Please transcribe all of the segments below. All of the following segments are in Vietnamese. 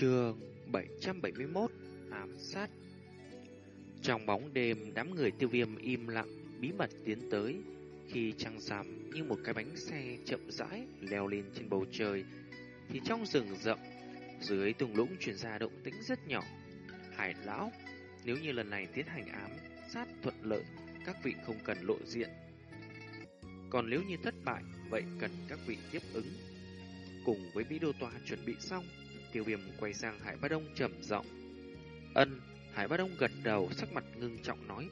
Trường 771 Ám sát Trong bóng đêm, đám người tiêu viêm im lặng, bí mật tiến tới. Khi trăng rằm như một cái bánh xe chậm rãi leo lên trên bầu trời, thì trong rừng rậm, dưới tùng lũng truyền ra động tĩnh rất nhỏ. Hải lão, nếu như lần này tiến hành ám sát thuận lợi, các vị không cần lộ diện. Còn nếu như thất bại, vậy cần các vị tiếp ứng. Cùng với bí Đô Tòa chuẩn bị xong, Tiêu viêm quay sang Hải Bá Đông trầm giọng. Ân, Hải Bá Đông gật đầu sắc mặt ngưng trọng nói.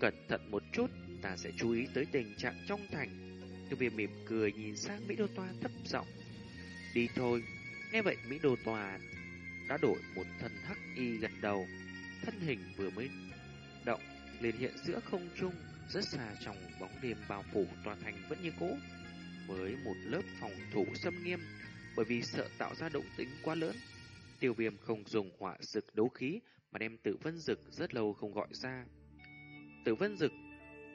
Cẩn thận một chút, ta sẽ chú ý tới tình trạng trong thành. Tiêu viêm mỉm cười nhìn sang Mỹ Đô Toa thấp giọng. Đi thôi. Nghe vậy Mỹ Đô Toa đã đổi một thân hắc y gật đầu. Thân hình vừa mới động, liền hiện giữa không trung, rất xa trong bóng đêm bao phủ tòa thành vẫn như cũ. Với một lớp phòng thủ xâm nghiêm, bởi vì sợ tạo ra động tĩnh quá lớn. Tiêu viêm không dùng hỏa dực đấu khí mà đem tử vân dực rất lâu không gọi ra. Tử vân dực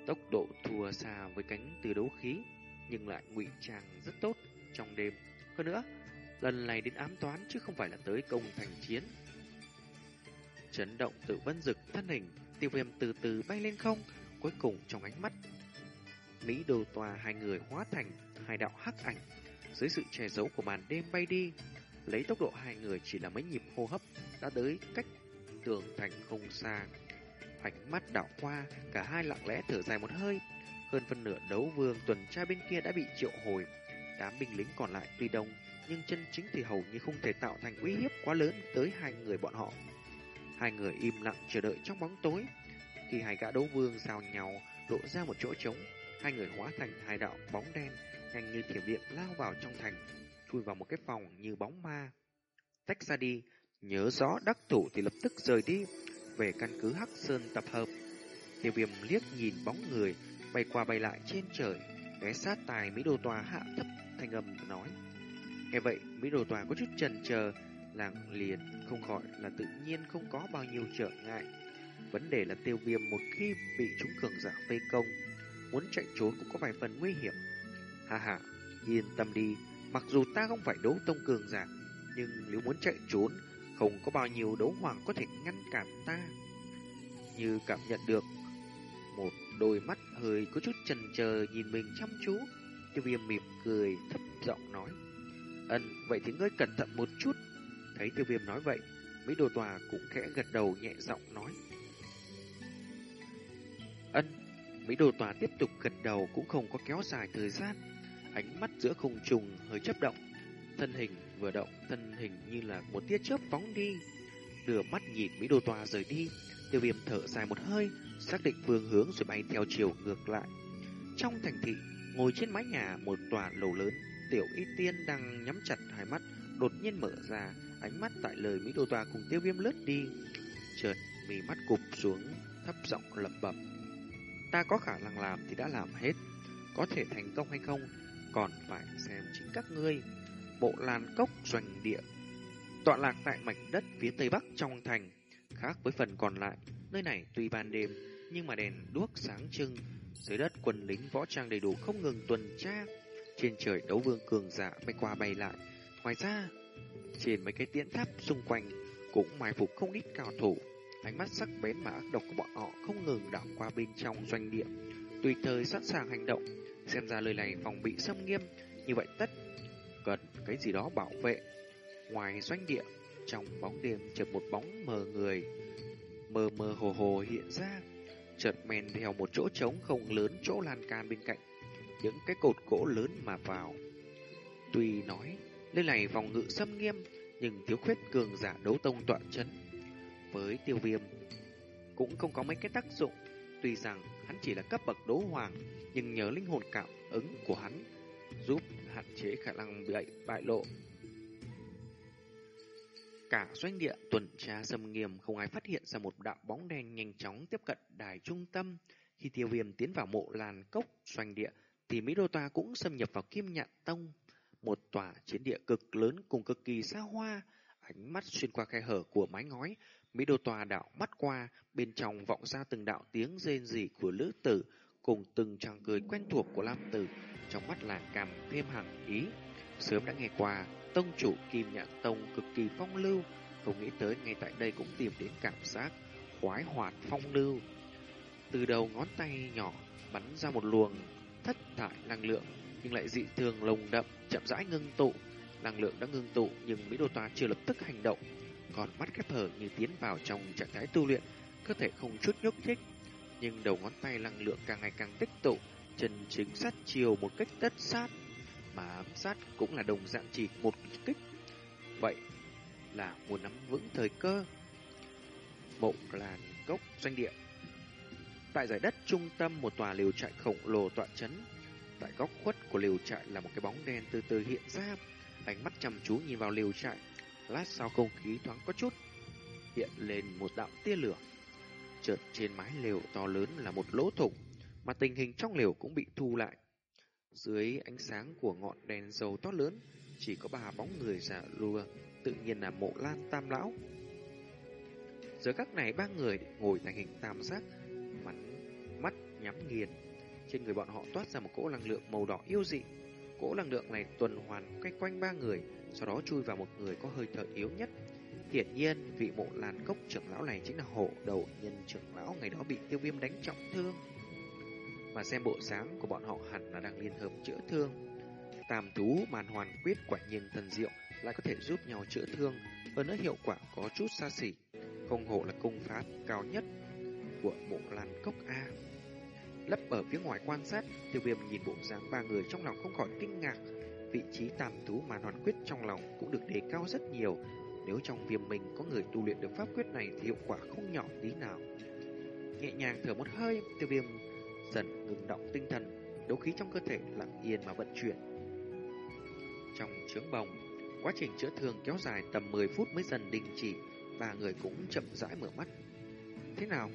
tốc độ thua xa với cánh từ đấu khí nhưng lại ngụy trang rất tốt trong đêm. Hơn nữa, lần này đến ám toán chứ không phải là tới công thành chiến. Chấn động tử vân dực thân hình, tiêu viêm từ từ bay lên không, cuối cùng trong ánh mắt. Mỹ đồ tòa hai người hóa thành hai đạo hắc ảnh dưới sự che giấu của màn đêm bay đi, lấy tốc độ hai người chỉ là mấy nhịp hô hấp đã tới cách tường thành không xa. Ánh mắt đảo qua, cả hai lặng lẽ thở dài một hơi. Hơn phân nửa đấu vương tuần tra bên kia đã bị triệu hồi. Đám binh lính còn lại tuy đông, nhưng chân chính thì hầu như không thể tạo thành uy hiếp quá lớn tới hai người bọn họ. Hai người im lặng chờ đợi trong bóng tối. Khi hai gã đấu vương giao nhau, lộ ra một chỗ trống, hai người hóa thành hai đạo bóng đen nhanh như thiểm điện lao vào trong thành, chui vào một cái phòng như bóng ma. Tách ra đi, nhớ rõ đắc thủ thì lập tức rời đi, về căn cứ Hắc Sơn tập hợp. Tiêu viêm liếc nhìn bóng người, bay qua bay lại trên trời, ghé sát tài Mỹ Đô Tòa hạ thấp thanh âm nói. Nghe vậy, Mỹ Đô Tòa có chút chần chờ, làng liền không khỏi là tự nhiên không có bao nhiêu trở ngại. Vấn đề là tiêu viêm một khi bị chúng cường giả vây công, muốn chạy trốn cũng có vài phần nguy hiểm. Hà hà, yên tâm đi, mặc dù ta không phải đấu tông cường giả, nhưng nếu muốn chạy trốn, không có bao nhiêu đấu hoàng có thể ngăn cản ta. Như cảm nhận được một đôi mắt hơi có chút chần chờ nhìn mình chăm chú, tiêu viêm mỉm cười thấp giọng nói. Ân, vậy thì ngươi cẩn thận một chút. Thấy tiêu viêm nói vậy, mấy đồ tòa cũng khẽ gật đầu nhẹ giọng nói. Ân, mấy đồ tòa tiếp tục gật đầu cũng không có kéo dài thời gian ánh mắt giữa không trùng hơi chấp động. Thân hình vừa động, thân hình như là một tia chớp phóng đi. Đưa mắt nhìn Mỹ Đô Tòa rời đi, tiêu viêm thở dài một hơi, xác định phương hướng rồi bay theo chiều ngược lại. Trong thành thị, ngồi trên mái nhà một tòa lầu lớn, tiểu y tiên đang nhắm chặt hai mắt, đột nhiên mở ra, ánh mắt tại lời Mỹ Đô Tòa cùng tiêu viêm lướt đi. Chợt, mí mắt cụp xuống, thấp giọng lẩm bẩm. Ta có khả năng làm thì đã làm hết, có thể thành công hay không còn phải xem chính các ngươi. Bộ lan cốc doanh địa tọa lạc tại mảnh đất phía tây bắc trong thành, khác với phần còn lại, nơi này tuy ban đêm nhưng mà đèn đuốc sáng trưng, dưới đất quân lính võ trang đầy đủ không ngừng tuần tra, trên trời đấu vương cường giả bay qua bay lại. Ngoài ra, trên mấy cái tiễn tháp xung quanh cũng mai phục không ít cao thủ, ánh mắt sắc bén mà ác độc của bọn họ không ngừng đảo qua bên trong doanh địa, tùy thời sẵn sàng hành động. Xem ra lời này phòng bị xâm nghiêm, như vậy tất cần cái gì đó bảo vệ. Ngoài doanh địa, trong bóng đêm chợt một bóng mờ người, mờ mờ hồ hồ hiện ra, chợt men theo một chỗ trống không lớn chỗ lan can bên cạnh, những cái cột gỗ lớn mà vào. Tuy nói, nơi này phòng ngự xâm nghiêm, nhưng thiếu khuyết cường giả đấu tông tọa chân. Với tiêu viêm, cũng không có mấy cái tác dụng, tuy rằng hắn chỉ là cấp bậc đấu hoàng, nhưng nhờ linh hồn cảm ứng của hắn giúp hạn chế khả năng bị bại lộ. Cả doanh địa tuần tra xâm nghiêm không ai phát hiện ra một đạo bóng đen nhanh chóng tiếp cận đài trung tâm. Khi tiêu viêm tiến vào mộ làn cốc doanh địa thì Mỹ Đô Toa cũng xâm nhập vào Kim Nhạn Tông, một tòa chiến địa cực lớn cùng cực kỳ xa hoa. Ánh mắt xuyên qua khe hở của mái ngói, Mỹ Đô Tòa đạo mắt qua, bên trong vọng ra từng đạo tiếng rên rỉ của lữ tử, cùng từng tràng cười quen thuộc của Lam Tử, trong mắt là cảm thêm hẳn ý. Sớm đã nghe qua, tông chủ Kim Nhạn Tông cực kỳ phong lưu, không nghĩ tới ngay tại đây cũng tìm đến cảm giác khoái hoạt phong lưu. Từ đầu ngón tay nhỏ bắn ra một luồng thất thải năng lượng, nhưng lại dị thường lồng đậm, chậm rãi ngưng tụ. Năng lượng đã ngưng tụ nhưng Mỹ Đô tòa chưa lập tức hành động, còn mắt khép hở như tiến vào trong trạng thái tu luyện, cơ thể không chút nhúc nhích. Nhưng đầu ngón tay năng lượng càng ngày càng tích tụ, chân chính sát chiều một cách tất sát, mà ám sát cũng là đồng dạng chỉ một kích. Vậy là muốn nắm vững thời cơ. Mộ làn cốc doanh địa Tại giải đất trung tâm một tòa liều trại khổng lồ tọa chấn. Tại góc khuất của liều trại là một cái bóng đen từ từ hiện ra. Ánh mắt chăm chú nhìn vào liều trại. Lát sau không khí thoáng có chút. Hiện lên một đạo tia lửa. Chợt trên mái lều to lớn là một lỗ thủng. Mà tình hình trong lều cũng bị thu lại. Dưới ánh sáng của ngọn đèn dầu to lớn. Chỉ có ba bóng người giả lùa. Tự nhiên là mộ lan tam lão. Giờ các này ba người ngồi thành hình tam giác mặt mắt nhắm nghiền. Trên người bọn họ toát ra một cỗ năng lượng màu đỏ yêu dị. Cỗ năng lượng này tuần hoàn quay quanh ba người, sau đó chui vào một người có hơi thở yếu nhất. Hiển nhiên, vị mộ lan cốc trưởng lão này chính là hộ đầu nhân trưởng lão ngày đó bị tiêu viêm đánh trọng thương. Mà xem bộ dáng của bọn họ hẳn là đang liên hợp chữa thương. Tam thú màn hoàn quyết quả nhiên thần diệu lại có thể giúp nhau chữa thương, hơn nữa hiệu quả có chút xa xỉ. Không hộ là công pháp cao nhất của mộ lan cốc A. Lấp ở phía ngoài quan sát, tiêu viêm nhìn bộ dáng ba người trong lòng không khỏi kinh ngạc. Vị trí tam thú mà hoàn quyết trong lòng cũng được đề cao rất nhiều. Nếu trong viêm mình có người tu luyện được pháp quyết này thì hiệu quả không nhỏ tí nào. Nhẹ nhàng thở một hơi, tiêu viêm dần ngừng động tinh thần, đấu khí trong cơ thể lặng yên mà vận chuyển. Trong chướng bồng, quá trình chữa thương kéo dài tầm 10 phút mới dần đình chỉ, và người cũng chậm rãi mở mắt. Thế nào?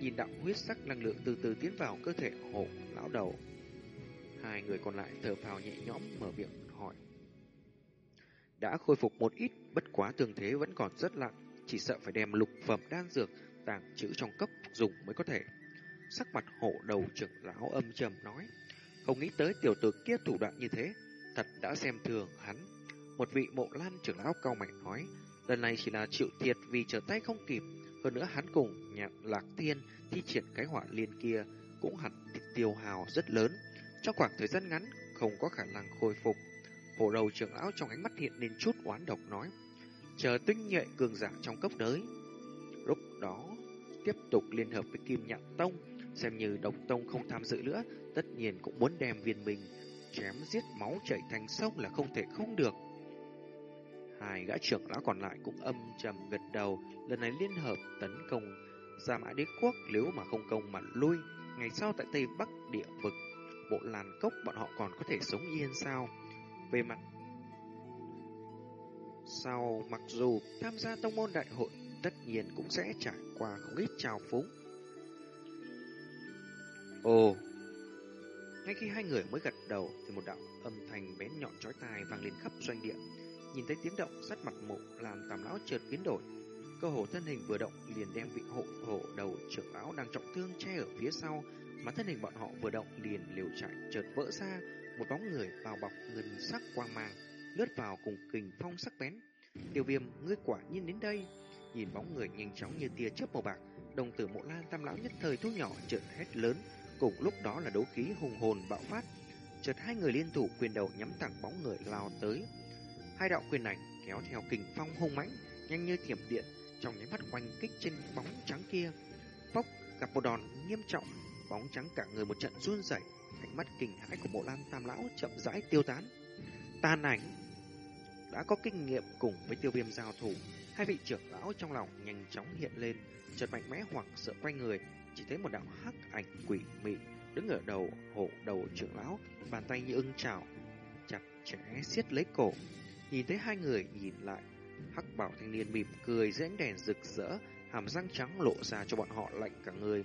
nhìn đạo huyết sắc năng lượng từ từ tiến vào cơ thể hộ lão đầu. Hai người còn lại thở phào nhẹ nhõm mở miệng hỏi. Đã khôi phục một ít, bất quá tương thế vẫn còn rất lặng, chỉ sợ phải đem lục phẩm đan dược tàng trữ trong cốc dùng mới có thể. Sắc mặt hộ đầu trưởng lão âm trầm nói, không nghĩ tới tiểu tử kia thủ đoạn như thế, thật đã xem thường hắn. Một vị mộ lan trưởng lão cao mạnh nói, lần này chỉ là chịu thiệt vì trở tay không kịp, hơn nữa hắn cùng nhạc lạc thiên thi triển cái hỏa liên kia cũng hẳn tiêu hào rất lớn. Trong khoảng thời gian ngắn, không có khả năng khôi phục. Hổ đầu trưởng lão trong ánh mắt hiện lên chút oán độc nói. Chờ tinh nhuệ cường giả trong cấp đới. Lúc đó, tiếp tục liên hợp với Kim Nhạn Tông, xem như độc tông không tham dự nữa, tất nhiên cũng muốn đem viên mình chém giết máu chảy thành sông là không thể không được. Hai gã trưởng lão còn lại cũng âm trầm gật đầu, lần này liên hợp tấn công Gia Mã Đế Quốc nếu mà không công mà lui, ngày sau tại Tây Bắc địa vực, bộ làn cốc bọn họ còn có thể sống yên sao? Về mặt sau mặc dù tham gia tông môn đại hội, tất nhiên cũng sẽ trải qua không ít trào phúng. Ồ, ngay khi hai người mới gật đầu thì một đạo âm thanh bén nhọn chói tai vang lên khắp doanh địa. Nhìn thấy tiếng động, sát mặt mộ làm tàm lão chợt biến đổi. Cơ hồ thân hình vừa động liền đem vị hộ hộ đầu trưởng lão đang trọng thương che ở phía sau, mà thân hình bọn họ vừa động liền liều chạy chợt vỡ ra, một bóng người bao bọc ngân sắc quang mang lướt vào cùng kình phong sắc bén. Tiêu Viêm, ngươi quả nhiên đến đây. Nhìn bóng người nhanh chóng như tia chớp màu bạc, đồng tử Mộ Lan Tam lão nhất thời thu nhỏ chợt hét lớn, cùng lúc đó là đấu khí hùng hồn bạo phát. Chợt hai người liên thủ quyền đầu nhắm thẳng bóng người lao tới. Hai đạo quyền ảnh kéo theo kình phong hung mãnh, nhanh như thiểm điện, trong nháy mắt quanh kích trên bóng trắng kia. Phốc gặp một đòn nghiêm trọng, phóng trắng cả người một trận run rẩy, ánh mắt kinh hãi của bộ Lan Tam lão chậm rãi tiêu tán. Tan ảnh đã có kinh nghiệm cùng với tiêu viêm giao thủ, hai vị trưởng lão trong lòng nhanh chóng hiện lên, chợt mạnh mẽ hoảng sợ quay người, chỉ thấy một đạo hắc ảnh quỷ mị đứng ở đầu hộ đầu trưởng lão, bàn tay như ưng chảo, chặt chẽ siết lấy cổ. Nhìn thấy hai người nhìn lại, hắc bảo thanh niên mỉm cười dưới ánh đèn rực rỡ, hàm răng trắng lộ ra cho bọn họ lạnh cả người.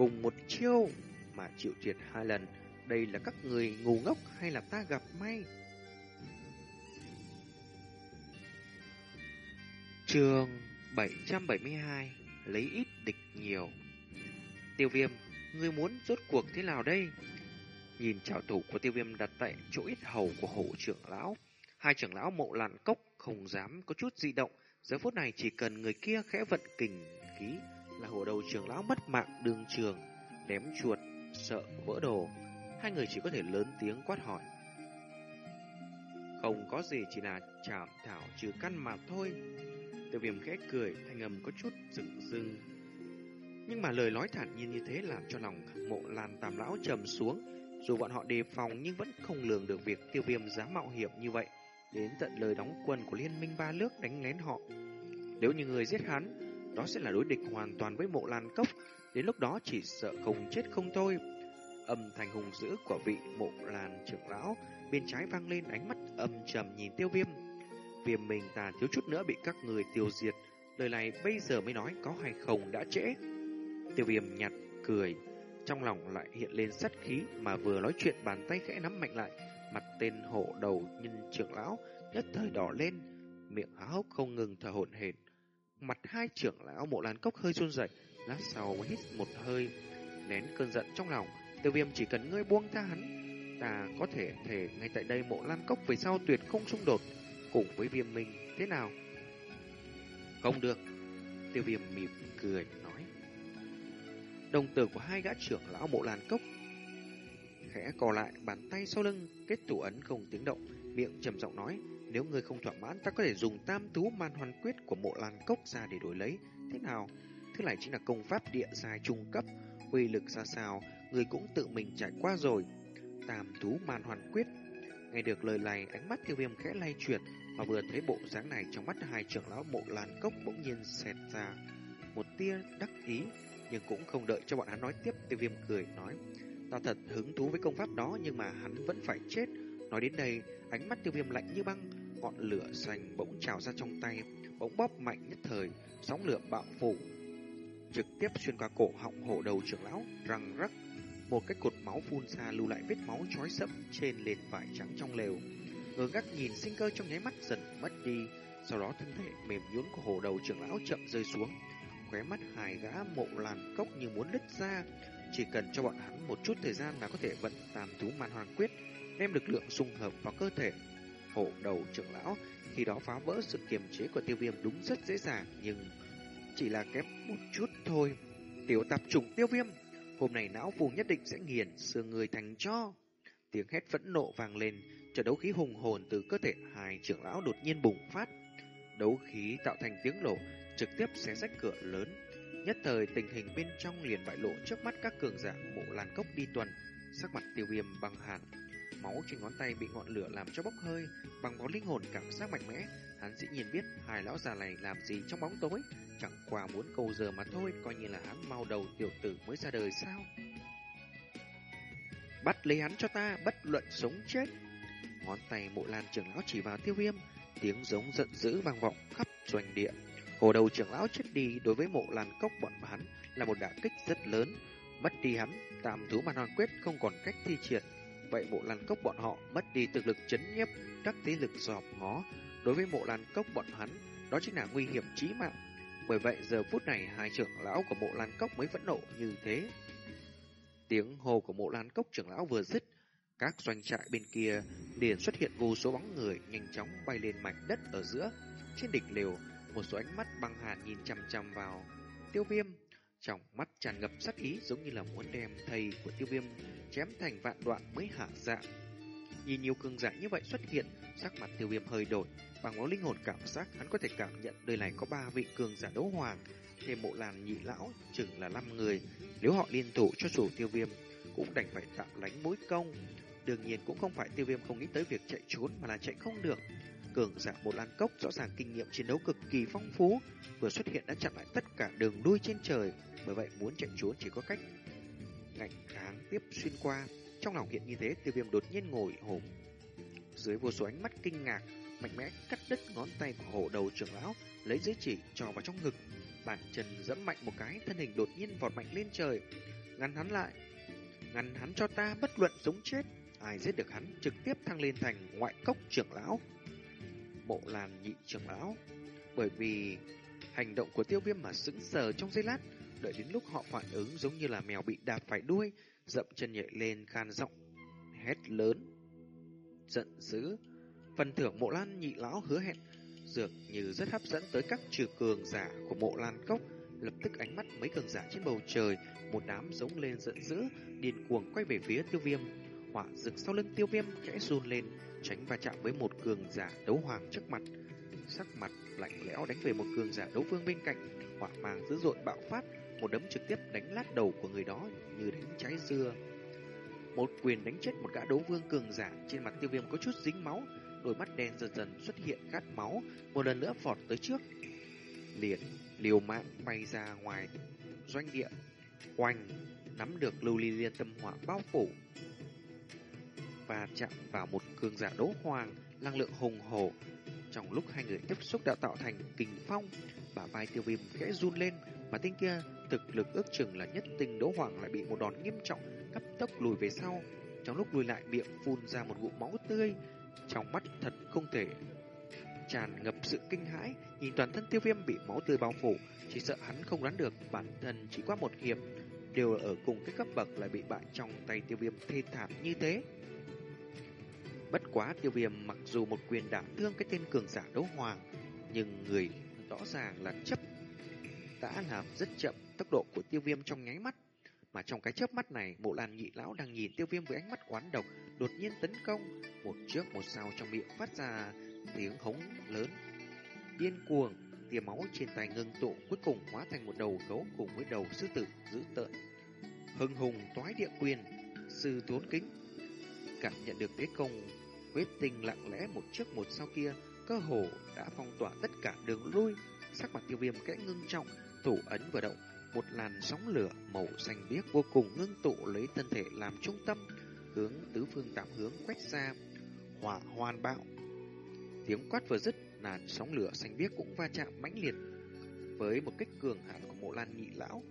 Cùng một chiêu mà chịu thiệt hai lần, đây là các người ngu ngốc hay là ta gặp may? Trường 772 Lấy ít địch nhiều. Tiêu viêm Ngươi muốn rốt cuộc thế nào đây? Nhìn trảo thủ của tiêu viêm đặt tại chỗ ít hầu của hộ trưởng lão. Hai trưởng lão mộ làn cốc không dám có chút di động, giờ phút này chỉ cần người kia khẽ vận kình khí là hồ đầu trưởng lão mất mạng đường trường, ném chuột, sợ vỡ đồ. Hai người chỉ có thể lớn tiếng quát hỏi. Không có gì chỉ là chảm thảo trừ căn mà thôi. Tiêu viêm khẽ cười, thanh âm có chút rừng rưng. Nhưng mà lời nói thản nhiên như thế làm cho lòng mộ lan tam lão trầm xuống. Dù bọn họ đề phòng nhưng vẫn không lường được việc tiêu viêm dám mạo hiểm như vậy. Đến tận lời đóng quân của liên minh ba nước đánh lén họ. Nếu như người giết hắn, đó sẽ là đối địch hoàn toàn với mộ lan cốc. Đến lúc đó chỉ sợ không chết không thôi. Âm thanh hùng dữ của vị mộ lan trưởng lão bên trái vang lên ánh mắt âm trầm nhìn tiêu viêm. Viêm mình ta thiếu chút nữa bị các người tiêu diệt. Lời này bây giờ mới nói có hay không đã trễ. Tiêu viêm nhặt, cười. Trong lòng lại hiện lên sát khí mà vừa nói chuyện bàn tay khẽ nắm mạnh lại. Mặt tên hộ đầu nhân trưởng lão nhất thời đỏ lên. Miệng há hốc không ngừng thở hổn hển. Mặt hai trưởng lão mộ lan cốc hơi run rẩy, lát sau mới hít một hơi, nén cơn giận trong lòng. Tiêu viêm chỉ cần ngươi buông tha hắn, ta có thể thể ngay tại đây mộ lan cốc về sau tuyệt không xung đột cùng với viêm minh thế nào? Không được. Tiêu viêm mỉm cười nói. Đồng tử của hai gã trưởng lão mộ lan cốc khẽ cò lại bàn tay sau lưng kết tủ ấn không tiếng động miệng trầm giọng nói nếu ngươi không thỏa mãn, ta có thể dùng tam tú man hoàn quyết của mộ lan cốc ra để đổi lấy. Thế nào? Thứ này chính là công pháp địa dài trung cấp, uy lực ra sao người cũng tự mình trải qua rồi. Tam tú man hoàn quyết. Nghe được lời này, ánh mắt tiêu viêm khẽ lay chuyển và vừa thấy bộ dáng này trong mắt hai trưởng lão mộ lan cốc bỗng nhiên xẹt ra. Một tia đắc ý, nhưng cũng không đợi cho bọn hắn nói tiếp, tiêu viêm cười, nói, ta thật hứng thú với công pháp đó, nhưng mà hắn vẫn phải chết. Nói đến đây, ánh mắt tiêu viêm lạnh như băng ngọn lửa xanh bỗng trào ra trong tay, bỗng bóp mạnh nhất thời, sóng lửa bạo phủ, trực tiếp xuyên qua cổ họng hổ đầu trưởng lão, răng rắc, một cái cột máu phun ra lưu lại vết máu chói sẫm trên nền vải trắng trong lều. Ngơ ngác nhìn sinh cơ trong nháy mắt dần mất đi, sau đó thân thể mềm nhũn của hổ đầu trưởng lão chậm rơi xuống, khóe mắt hài gã mộ làn cốc như muốn đứt ra. Chỉ cần cho bọn hắn một chút thời gian là có thể vận tam thú man hoàng quyết, đem lực lượng xung hợp vào cơ thể hổ đầu trưởng lão. Khi đó phá vỡ sự kiềm chế của tiêu viêm đúng rất dễ dàng, nhưng chỉ là kém một chút thôi. Tiểu tạp trùng tiêu viêm, hôm nay não phù nhất định sẽ nghiền, xương người thành cho. Tiếng hét phẫn nộ vang lên, trận đấu khí hùng hồn từ cơ thể hai trưởng lão đột nhiên bùng phát. Đấu khí tạo thành tiếng nổ, trực tiếp xé rách cửa lớn. Nhất thời tình hình bên trong liền bại lộ trước mắt các cường giả mộ lan cốc đi tuần. Sắc mặt tiêu viêm băng hàn máu trên ngón tay bị ngọn lửa làm cho bốc hơi, bằng bó linh hồn cảm giác mạnh mẽ. Hắn dĩ nhiên biết hai lão già này làm gì trong bóng tối. Chẳng qua muốn cầu giờ mà thôi, coi như là hắn mau đầu tiểu tử mới ra đời sao? Bắt lấy hắn cho ta, bất luận sống chết. Ngón tay mộ lan trưởng lão chỉ vào tiêu viêm, tiếng giống giận dữ vang vọng khắp doanh địa. Hồ đầu trưởng lão chết đi đối với mộ lan cốc bọn hắn là một đả kích rất lớn. Mất đi hắn, tạm thú màn hoàn quyết không còn cách thi triển vậy mộ lan cốc bọn họ mất đi thực lực chấn nhiếp các thế lực dòm ngó. Đối với mộ lan cốc bọn hắn, đó chính là nguy hiểm chí mạng. Bởi vậy, giờ phút này, hai trưởng lão của mộ lan cốc mới phẫn nộ như thế. Tiếng hồ của mộ lan cốc trưởng lão vừa dứt, các doanh trại bên kia liền xuất hiện vô số bóng người nhanh chóng bay lên mảnh đất ở giữa. Trên đỉnh lều, một số ánh mắt băng hàn nhìn chằm chằm vào. Tiêu viêm trong mắt tràn ngập sát ý giống như là muốn đem thầy của tiêu viêm chém thành vạn đoạn mới hạ dạ. Nhìn nhiều cường giả như vậy xuất hiện, sắc mặt tiêu viêm hơi đổi. Bằng máu linh hồn cảm giác, hắn có thể cảm nhận đời này có ba vị cường giả đấu hoàng, thêm bộ làn nhị lão, chừng là năm người. Nếu họ liên thủ cho dù tiêu viêm, cũng đành phải tạm lánh mối công. Đương nhiên cũng không phải tiêu viêm không nghĩ tới việc chạy trốn mà là chạy không được. Cường giả một lan cốc rõ ràng kinh nghiệm chiến đấu cực kỳ phong phú, vừa xuất hiện đã chặn lại tất cả đường đuôi trên trời, bởi vậy muốn chạy trốn chỉ có cách ngạnh kháng tiếp xuyên qua. Trong lòng hiện như thế, tiêu viêm đột nhiên ngồi hổm. Dưới vô số ánh mắt kinh ngạc, mạnh mẽ cắt đứt ngón tay của hộ đầu trưởng lão, lấy giấy chỉ trò vào trong ngực. Bàn chân dẫm mạnh một cái, thân hình đột nhiên vọt mạnh lên trời, ngăn hắn lại. Ngăn hắn cho ta bất luận sống chết. Ai giết được hắn trực tiếp thăng lên thành ngoại cốc trưởng lão. Bộ làn nhị trưởng lão. Bởi vì hành động của tiêu viêm mà sững sờ trong giây lát, đợi đến lúc họ phản ứng giống như là mèo bị đạp phải đuôi, dậm chân nhảy lên khan giọng, hét lớn, giận dữ. Phần thưởng mộ lan nhị lão hứa hẹn dường như rất hấp dẫn tới các trừ cường giả của mộ lan cốc. Lập tức ánh mắt mấy cường giả trên bầu trời, một đám giống lên giận dữ, điên cuồng quay về phía tiêu viêm. Hỏa rực sau lưng tiêu viêm khẽ run lên, tránh va chạm với một cường giả đấu hoàng trước mặt. Sắc mặt lạnh lẽo đánh về một cường giả đấu vương bên cạnh, hỏa mang dữ dội bạo phát, một đấm trực tiếp đánh lát đầu của người đó như đánh trái dưa. Một quyền đánh chết một gã đấu vương cường giả trên mặt tiêu viêm có chút dính máu, đôi mắt đen dần dần xuất hiện khát máu, một lần nữa vọt tới trước. Liền, liều mạng bay ra ngoài doanh địa, oanh, nắm được lưu ly liên tâm hỏa bao phủ và chạm vào một cường giả đấu hoàng, năng lượng hùng hổ. Trong lúc hai người tiếp xúc đã tạo thành kình phong, bả vai tiêu viêm khẽ run lên, mà tên kia thực lực ước chừng là nhất tình đấu hoàng lại bị một đòn nghiêm trọng cấp tốc lùi về sau. Trong lúc lùi lại miệng phun ra một ngụm máu tươi, trong mắt thật không thể tràn ngập sự kinh hãi, nhìn toàn thân tiêu viêm bị máu tươi bao phủ, chỉ sợ hắn không đoán được bản thân chỉ qua một hiệp đều ở cùng cái cấp bậc lại bị bại trong tay tiêu viêm thê thảm như thế. Bất quá tiêu viêm mặc dù một quyền đả thương cái tên cường giả đấu hoàng, nhưng người rõ ràng là chấp đã làm rất chậm tốc độ của tiêu viêm trong nháy mắt. Mà trong cái chớp mắt này, bộ làn nhị lão đang nhìn tiêu viêm với ánh mắt quán độc, đột nhiên tấn công, một trước một sau trong miệng phát ra tiếng hống lớn. Điên cuồng, tia máu trên tay ngưng tụ cuối cùng hóa thành một đầu gấu cùng với đầu sư tử dữ tợn. Hưng hùng toái địa quyền, sư tốn kính. Cảm nhận được thế công, quyết tình lặng lẽ một trước một sau kia, cơ hồ đã phong tỏa tất cả đường lui. Sắc mặt tiêu viêm kẽ ngưng trọng, thủ ấn vừa động, một làn sóng lửa màu xanh biếc vô cùng ngưng tụ lấy thân thể làm trung tâm, hướng tứ phương tám hướng quét ra, hỏa hoàn bạo. Tiếng quát vừa dứt, làn sóng lửa xanh biếc cũng va chạm mãnh liệt với một kích cường hãn của mộ lan nhị lão,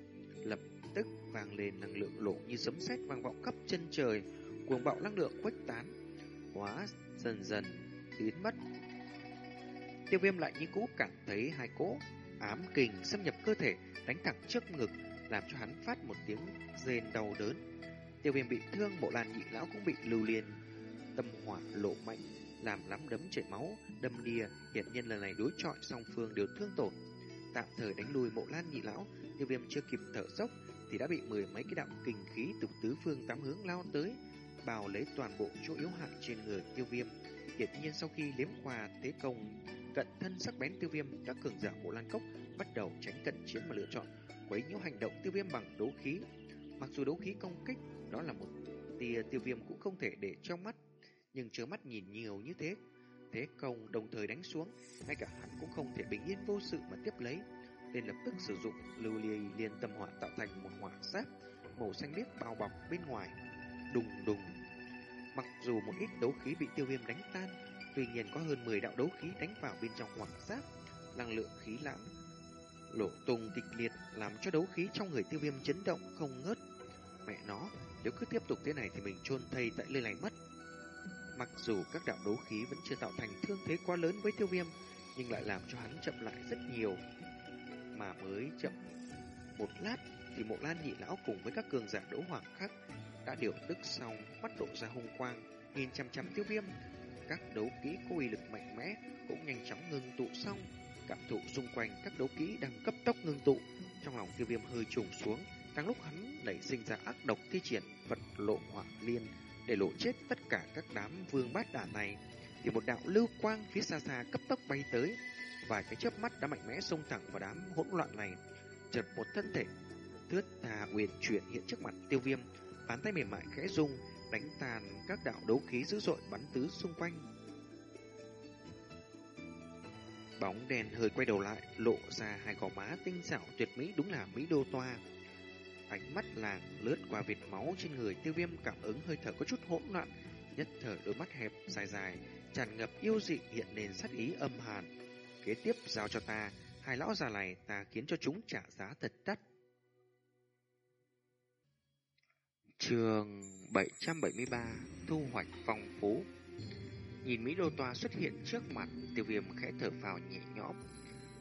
lập tức vang lên năng lượng lộ như sấm sét vang vọng khắp chân trời, cuồng bạo năng lượng khuếch tán, hóa dần dần biến mất. Tiêu viêm lại như cũ cảm thấy hai cỗ ám kình xâm nhập cơ thể đánh thẳng trước ngực, làm cho hắn phát một tiếng rên đau đớn. Tiêu viêm bị thương, bộ lan nhị lão cũng bị lưu liền. Tâm hỏa lộ mạnh, làm lắm đấm chảy máu, đâm đìa, hiện nhân lần này đối chọi song phương đều thương tổn. Tạm thời đánh lùi mộ lan nhị lão, tiêu viêm chưa kịp thở dốc, thì đã bị mười mấy cái đạo kình khí từ tứ phương tám hướng lao tới, bào lấy toàn bộ chỗ yếu hại trên người tiêu viêm. Hiện nhiên sau khi liếm qua thế công cận thân sắc bén tiêu viêm, các cường giả bộ lan cốc bắt đầu tránh cận chiến mà lựa chọn quấy nhiễu hành động tiêu viêm bằng đấu khí. Mặc dù đấu khí công kích đó là một tia tiêu viêm cũng không thể để trong mắt, nhưng chớ mắt nhìn nhiều như thế, thế công đồng thời đánh xuống, ngay cả hắn cũng không thể bình yên vô sự mà tiếp lấy, nên lập tức sử dụng lưu ly liên tâm hỏa tạo thành một hỏa giáp màu xanh biếc bao bọc bên ngoài, đùng đùng. Mặc dù một ít đấu khí bị tiêu viêm đánh tan, tuy nhiên có hơn 10 đạo đấu khí đánh vào bên trong hoàng giáp, năng lượng khí lãng lộ tung kịch liệt làm cho đấu khí trong người tiêu viêm chấn động không ngớt. Mẹ nó, nếu cứ tiếp tục thế này thì mình chôn thây tại nơi này mất. Mặc dù các đạo đấu khí vẫn chưa tạo thành thương thế quá lớn với tiêu viêm, nhưng lại làm cho hắn chậm lại rất nhiều. Mà mới chậm một lát thì mộ lan nhị lão cùng với các cường giả đấu hoàng khác đã điều tức xong bắt độ ra hung quang, nhìn chăm chăm tiêu viêm. Các đấu kỹ có uy lực mạnh mẽ cũng nhanh chóng ngưng tụ xong. Cảm thụ xung quanh các đấu kỹ đang cấp tốc ngưng tụ, trong lòng tiêu viêm hơi trùng xuống, đang lúc hắn nảy sinh ra ác độc thi triển vật lộ hỏa liên để lộ chết tất cả các đám vương bát đả này, thì một đạo lưu quang phía xa xa cấp tốc bay tới, vài cái chớp mắt đã mạnh mẽ xông thẳng vào đám hỗn loạn này, chợt một thân thể thướt tà uyển chuyển hiện trước mặt tiêu viêm, bàn tay mềm mại khẽ rung, đánh tàn các đạo đấu khí dữ dội bắn tứ xung quanh. Bóng đèn hơi quay đầu lại, lộ ra hai gò má tinh xảo tuyệt mỹ đúng là mỹ đô toa. Ánh mắt làng lướt qua vệt máu trên người tiêu viêm cảm ứng hơi thở có chút hỗn loạn, nhất thời đôi mắt hẹp dài dài, tràn ngập yêu dị hiện lên sát ý âm hàn. Kế tiếp giao cho ta, hai lão già này ta khiến cho chúng trả giá thật đắt. Trường 773 Thu hoạch phong phú Nhìn Mỹ Đô Toa xuất hiện trước mặt, tiêu viêm khẽ thở vào nhẹ nhõm.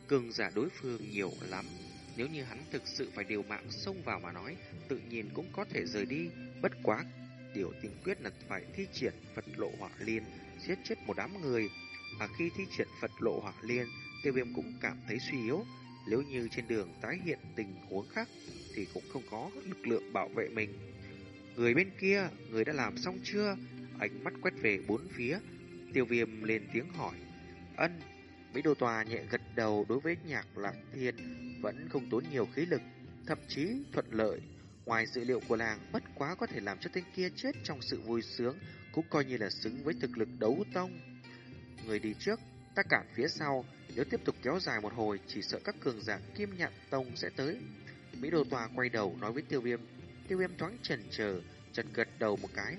Cường giả đối phương nhiều lắm. Nếu như hắn thực sự phải điều mạng xông vào mà nói, tự nhiên cũng có thể rời đi. Bất quá, điều tiên quyết là phải thi triển phật lộ hỏa liên, giết chết một đám người. và khi thi triển Phật lộ hỏa liên, tiêu viêm cũng cảm thấy suy yếu. Nếu như trên đường tái hiện tình huống khác thì cũng không có lực lượng bảo vệ mình. Người bên kia, người đã làm xong chưa? Ánh mắt quét về bốn phía, tiêu viêm lên tiếng hỏi. Ân, Mỹ Đô Tòa nhẹ gật đầu đối với nhạc lạc thiên, vẫn không tốn nhiều khí lực, thậm chí thuận lợi. Ngoài dữ liệu của làng, bất quá có thể làm cho tên kia chết trong sự vui sướng, cũng coi như là xứng với thực lực đấu tông. Người đi trước, ta cản phía sau, nếu tiếp tục kéo dài một hồi, chỉ sợ các cường giả kim nhạn tông sẽ tới. Mỹ Đô Tòa quay đầu nói với tiêu viêm, tiêu viêm thoáng chần chờ, chật gật đầu một cái,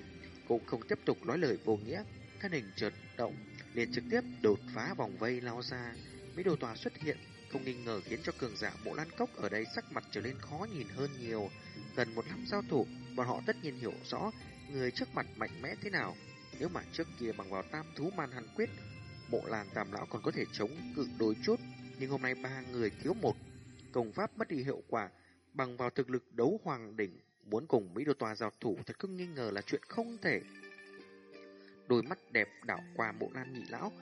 cũng không tiếp tục nói lời vô nghĩa, thân hình chợt động, liền trực tiếp đột phá vòng vây lao ra. Mỹ đồ Tòa xuất hiện, không nghi ngờ khiến cho cường giả mộ lan cốc ở đây sắc mặt trở nên khó nhìn hơn nhiều. Gần một năm giao thủ, bọn họ tất nhiên hiểu rõ người trước mặt mạnh mẽ thế nào. Nếu mà trước kia bằng vào tam thú man hàn quyết, mộ làn tam lão còn có thể chống cự đôi chút, nhưng hôm nay ba người thiếu một, công pháp mất đi hiệu quả, bằng vào thực lực đấu hoàng đỉnh, muốn cùng Mỹ Đô Tòa giao thủ thật không nghi ngờ là chuyện không thể. Đôi mắt đẹp đảo qua mộ lan nhị lão,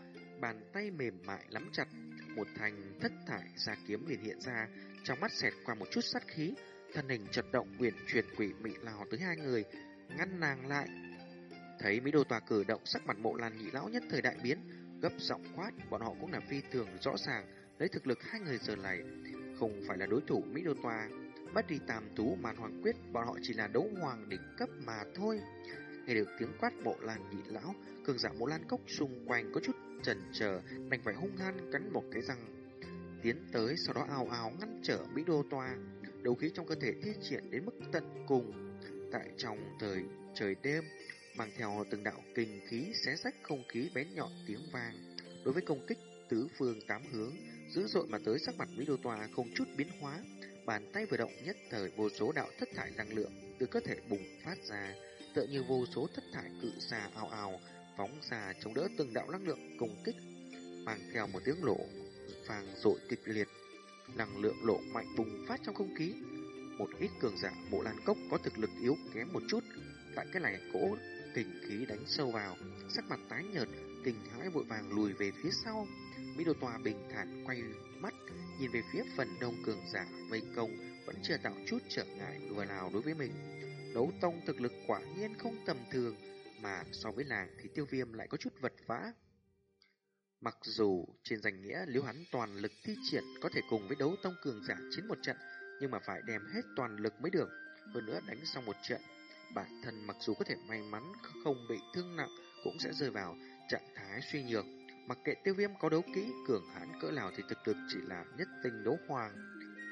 bàn tay mềm mại lắm chặt, một thành thất thải ra kiếm liền hiện ra, trong mắt xẹt qua một chút sát khí, thân hình chật động quyền truyền quỷ mị lào tới hai người, ngăn nàng lại. Thấy Mỹ Đô Tòa cử động sắc mặt mộ lan nhị lão nhất thời đại biến, gấp giọng quát, bọn họ cũng là phi thường rõ ràng, lấy thực lực hai người giờ này, không phải là đối thủ Mỹ Đô Tòa. Bắt đi tam tú màn hoàng quyết, bọn họ chỉ là đấu hoàng đỉnh cấp mà thôi. Nghe được tiếng quát bộ lan nhị lão, cường giả mộ lan cốc xung quanh có chút chần chờ, đành phải hung hăng cắn một cái răng. Tiến tới, sau đó ào ào ngăn trở Mỹ Đô toa đấu khí trong cơ thể thi triển đến mức tận cùng. Tại trong thời trời đêm, mang theo từng đạo kinh khí xé rách không khí bén nhọn tiếng vang. Đối với công kích tứ phương tám hướng, dữ dội mà tới sắc mặt Mỹ Đô Tòa không chút biến hóa, bàn tay vừa động nhất thời vô số đạo thất thải năng lượng từ cơ thể bùng phát ra, tựa như vô số thất thải cự xa ao ao phóng ra chống đỡ từng đạo năng lượng công kích, mang theo một tiếng lộ vàng rội kịch liệt, năng lượng lộ mạnh bùng phát trong không khí. Một ít cường giả bộ lan cốc có thực lực yếu kém một chút, tại cái này cỗ kình khí đánh sâu vào, sắc mặt tái nhợt, kinh hãi vội vàng lùi về phía sau. Mỹ đồ Tòa bình thản quay mắt, nhìn về phía phần đông cường giả vây công vẫn chưa tạo chút trở ngại vừa nào đối với mình. Đấu tông thực lực quả nhiên không tầm thường, mà so với nàng thì tiêu viêm lại có chút vật vã. Mặc dù trên danh nghĩa nếu hắn toàn lực thi triển có thể cùng với đấu tông cường giả chiến một trận, nhưng mà phải đem hết toàn lực mới được. Hơn nữa đánh xong một trận, bản thân mặc dù có thể may mắn không bị thương nặng cũng sẽ rơi vào trạng thái suy nhược. Mặc kệ tiêu viêm có đấu kỹ cường hãn cỡ nào thì thực lực chỉ là nhất tinh đấu hoàng.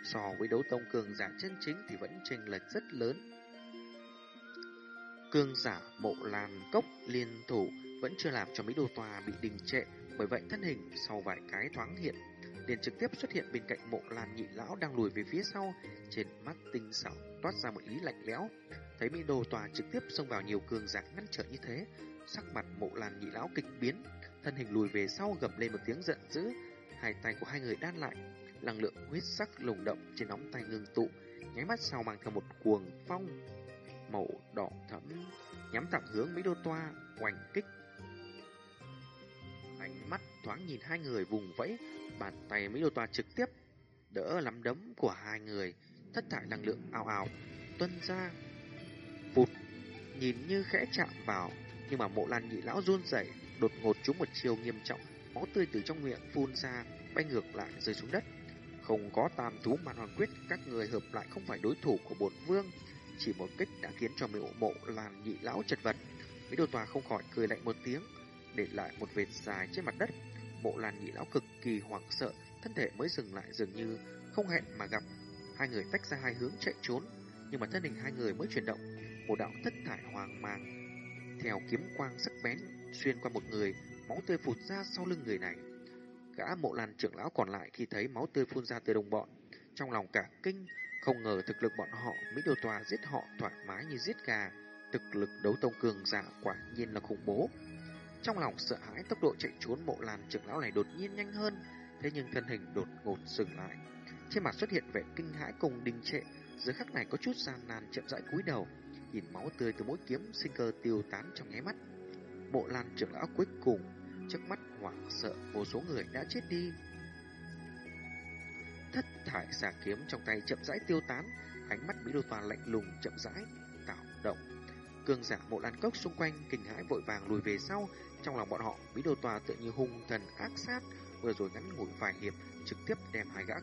So với đấu tông cường giả chân chính thì vẫn chênh lệch rất lớn. cường giả mộ lan cốc liên thủ vẫn chưa làm cho Mỹ Đô Tòa bị đình trệ, bởi vậy thân hình sau vài cái thoáng hiện, liền trực tiếp xuất hiện bên cạnh mộ lan nhị lão đang lùi về phía sau, trên mắt tinh xảo toát ra một ý lạnh lẽo. Thấy Mỹ Đô Tòa trực tiếp xông vào nhiều cường giả ngăn trở như thế, sắc mặt mộ lan nhị lão kịch biến, thân hình lùi về sau gầm lên một tiếng giận dữ, hai tay của hai người đan lại, năng lượng huyết sắc lồng động trên nóng tay ngưng tụ, nháy mắt sau mang theo một cuồng phong màu đỏ thẫm nhắm thẳng hướng Mỹ Đô Toa oanh kích. Ánh mắt thoáng nhìn hai người vùng vẫy, bàn tay Mỹ Đô Toa trực tiếp đỡ nắm đấm của hai người, thất thải năng lượng ào ào tuân ra. Phụt, nhìn như khẽ chạm vào, nhưng mà mộ lan nhị lão run rẩy, đột ngột trúng một chiều nghiêm trọng, máu tươi từ trong miệng phun ra, bay ngược lại rơi xuống đất. Không có tam thú màn hoàn quyết, các người hợp lại không phải đối thủ của bổn vương. Chỉ một kích đã khiến cho mộ mộ làn nhị lão chật vật. Mỹ đồ tòa không khỏi cười lạnh một tiếng, để lại một vệt dài trên mặt đất. Mộ làn nhị lão cực kỳ hoảng sợ, thân thể mới dừng lại dường như không hẹn mà gặp. Hai người tách ra hai hướng chạy trốn, nhưng mà thân hình hai người mới chuyển động, một đạo thất thải hoàng mang theo kiếm quang sắc bén xuyên qua một người, máu tươi phụt ra sau lưng người này. Gã mộ làn trưởng lão còn lại khi thấy máu tươi phun ra từ đồng bọn, trong lòng cả kinh, không ngờ thực lực bọn họ Mỹ đô Tòa giết họ thoải mái như giết gà. Thực lực đấu tông cường giả quả nhiên là khủng bố. Trong lòng sợ hãi tốc độ chạy trốn mộ làn trưởng lão này đột nhiên nhanh hơn, thế nhưng thân hình đột ngột dừng lại. Trên mặt xuất hiện vẻ kinh hãi cùng đình trệ, dưới khắc này có chút gian nan chậm rãi cúi đầu, nhìn máu tươi từ mỗi kiếm sinh cơ tiêu tán trong nháy mắt bộ Lan trưởng lão cuối cùng trước mắt hoảng sợ vô số người đã chết đi. Thất thải xà kiếm trong tay chậm rãi tiêu tán, ánh mắt Mỹ Đô Toàn lạnh lùng chậm rãi tạo động. Cường giả Mộ Lan cốc xung quanh kinh hãi vội vàng lùi về sau, trong lòng bọn họ Mỹ Đô Tòa tựa như hung thần ác sát, vừa rồi ngắn ngủi vài hiệp trực tiếp đem hai gã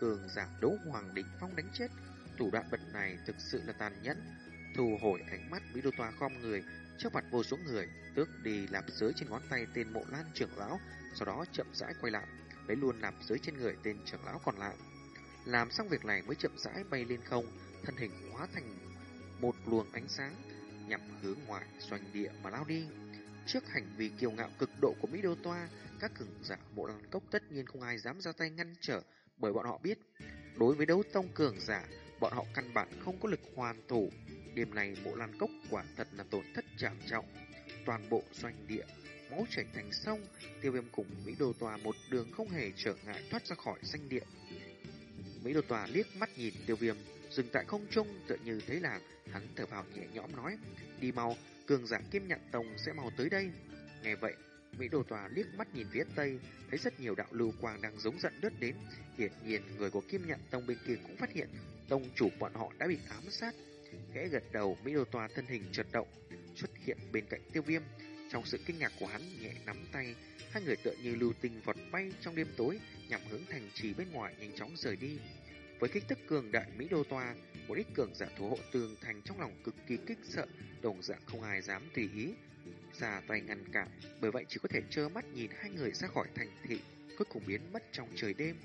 cường giả đấu hoàng đỉnh phong đánh chết. Thủ đoạn bật này thực sự là tàn nhẫn. Thu hồi ánh mắt Mỹ Đô toa khom người, trước mặt vô số người, tước đi lạp giới trên ngón tay tên mộ lan trưởng lão, sau đó chậm rãi quay lại, lấy luôn lạp giới trên người tên trưởng lão còn lại. Làm xong việc này mới chậm rãi bay lên không, thân hình hóa thành một luồng ánh sáng, nhằm hướng ngoài doanh địa mà lao đi. Trước hành vi kiêu ngạo cực độ của Mỹ Đô Toa, các cường giả mộ lan cốc tất nhiên không ai dám ra tay ngăn trở, bởi bọn họ biết, đối với đấu tông cường giả, bọn họ căn bản không có lực hoàn thủ. Đêm này bộ lan cốc quả thật là tổn thất trảm trọng. Toàn bộ doanh địa, máu chảy thành sông, tiêu viêm cùng Mỹ Đô Tòa một đường không hề trở ngại thoát ra khỏi doanh địa. Mỹ Đô Tòa liếc mắt nhìn tiêu viêm, dừng tại không trung tựa như thấy là hắn thở vào nhẹ nhõm nói, đi mau, cường giả kim nhận tông sẽ mau tới đây. Nghe vậy, Mỹ Đồ Tòa liếc mắt nhìn phía tây, thấy rất nhiều đạo lưu quang đang giống giận đứt đến. Hiển nhiên, người của Kim Nhận Tông bên kia cũng phát hiện tông chủ bọn họ đã bị ám sát. Khẽ gật đầu, Mỹ đô toa thân hình chợt động, xuất hiện bên cạnh Tiêu Viêm. Trong sự kinh ngạc của hắn, nhẹ nắm tay, hai người tựa như lưu tinh vọt bay trong đêm tối, nhằm hướng thành trì bên ngoài nhanh chóng rời đi. Với kích thước cường đại Mỹ Đô Toa, một ít cường giả thủ hộ tường thành trong lòng cực kỳ kích sợ, đồng dạng không ai dám tùy ý ra tay ngăn cản, bởi vậy chỉ có thể trơ mắt nhìn hai người ra khỏi thành thị, cuối cùng biến mất trong trời đêm.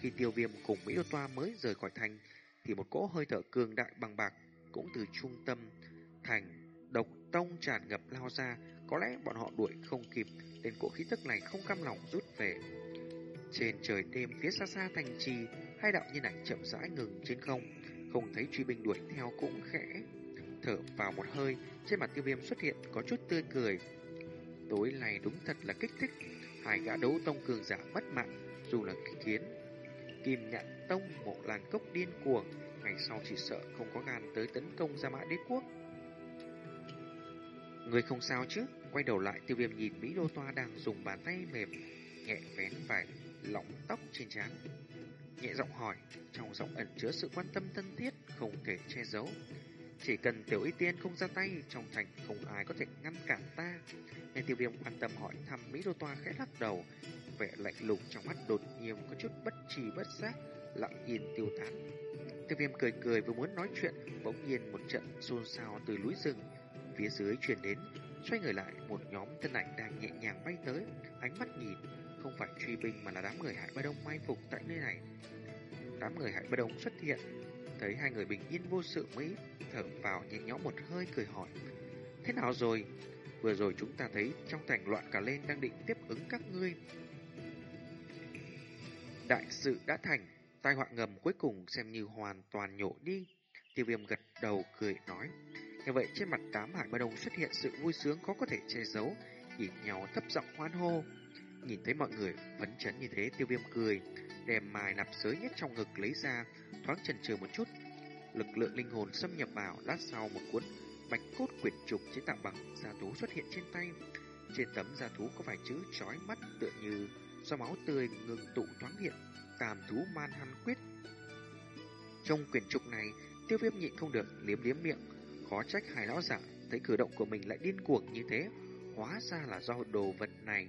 Khi tiêu viêm cùng Mỹ Đô Toa mới rời khỏi thành, thì một cỗ hơi thở cường đại bằng bạc cũng từ trung tâm thành độc tông tràn ngập lao ra, có lẽ bọn họ đuổi không kịp, nên cỗ khí tức này không cam lòng rút về. Trên trời đêm phía xa xa thành trì, hai đạo nhân ảnh chậm rãi ngừng trên không, không thấy truy binh đuổi theo cũng khẽ thở vào một hơi, trên mặt tiêu viêm xuất hiện có chút tươi cười. Tối này đúng thật là kích thích, hai gã đấu tông cường giả mất mạng, dù là kiến. Kim nhạn tông mộ làn cốc điên cuồng, ngày sau chỉ sợ không có gan tới tấn công ra mã đế quốc. Người không sao chứ, quay đầu lại tiêu viêm nhìn Mỹ Đô Toa đang dùng bàn tay mềm, nhẹ vén vài lỏng tóc trên trán. Nhẹ giọng hỏi, trong giọng ẩn chứa sự quan tâm thân thiết, không thể che giấu. Chỉ cần tiểu y tiên không ra tay, trong thành không ai có thể ngăn cản ta. Nên tiêu viêm quan tâm hỏi thăm Mỹ Đô Toa khẽ lắc đầu. Vẻ lạnh lùng trong mắt đột nhiên có chút bất trì bất giác, lặng nhìn tiêu tán. Tiêu viêm cười cười vừa muốn nói chuyện, bỗng nhiên một trận xôn xao từ núi rừng. Phía dưới truyền đến, xoay người lại một nhóm thân ảnh đang nhẹ nhàng bay tới, ánh mắt nhìn, không phải truy binh mà là đám người Hải Ba Đông mai phục tại nơi này. Đám người Hải Ba Đông xuất hiện, thấy hai người bình yên vô sự mới thở vào nhẹ nhõm một hơi cười hỏi. Thế nào rồi? Vừa rồi chúng ta thấy trong thành loạn cả lên đang định tiếp ứng các ngươi. Đại sự đã thành, tai họa ngầm cuối cùng xem như hoàn toàn nhổ đi. Tiêu viêm gật đầu cười nói. Như vậy trên mặt đám hải ba đồng xuất hiện sự vui sướng khó có thể che giấu, nhìn nhau thấp giọng hoan hô. Nhìn thấy mọi người phấn chấn như thế tiêu viêm cười, đem mài nạp giới nhất trong ngực lấy ra, thoáng chần chừ một chút, lực lượng linh hồn xâm nhập vào, lát sau một cuốn bạch cốt quyển trục chế tạo bằng da thú xuất hiện trên tay. Trên tấm da thú có vài chữ chói mắt tựa như do máu tươi ngừng tụ thoáng hiện, tàm thú man hăn quyết. Trong quyển trục này, tiêu viêm nhịn không được liếm liếm miệng, khó trách hai lão giả thấy cử động của mình lại điên cuồng như thế, hóa ra là do đồ vật này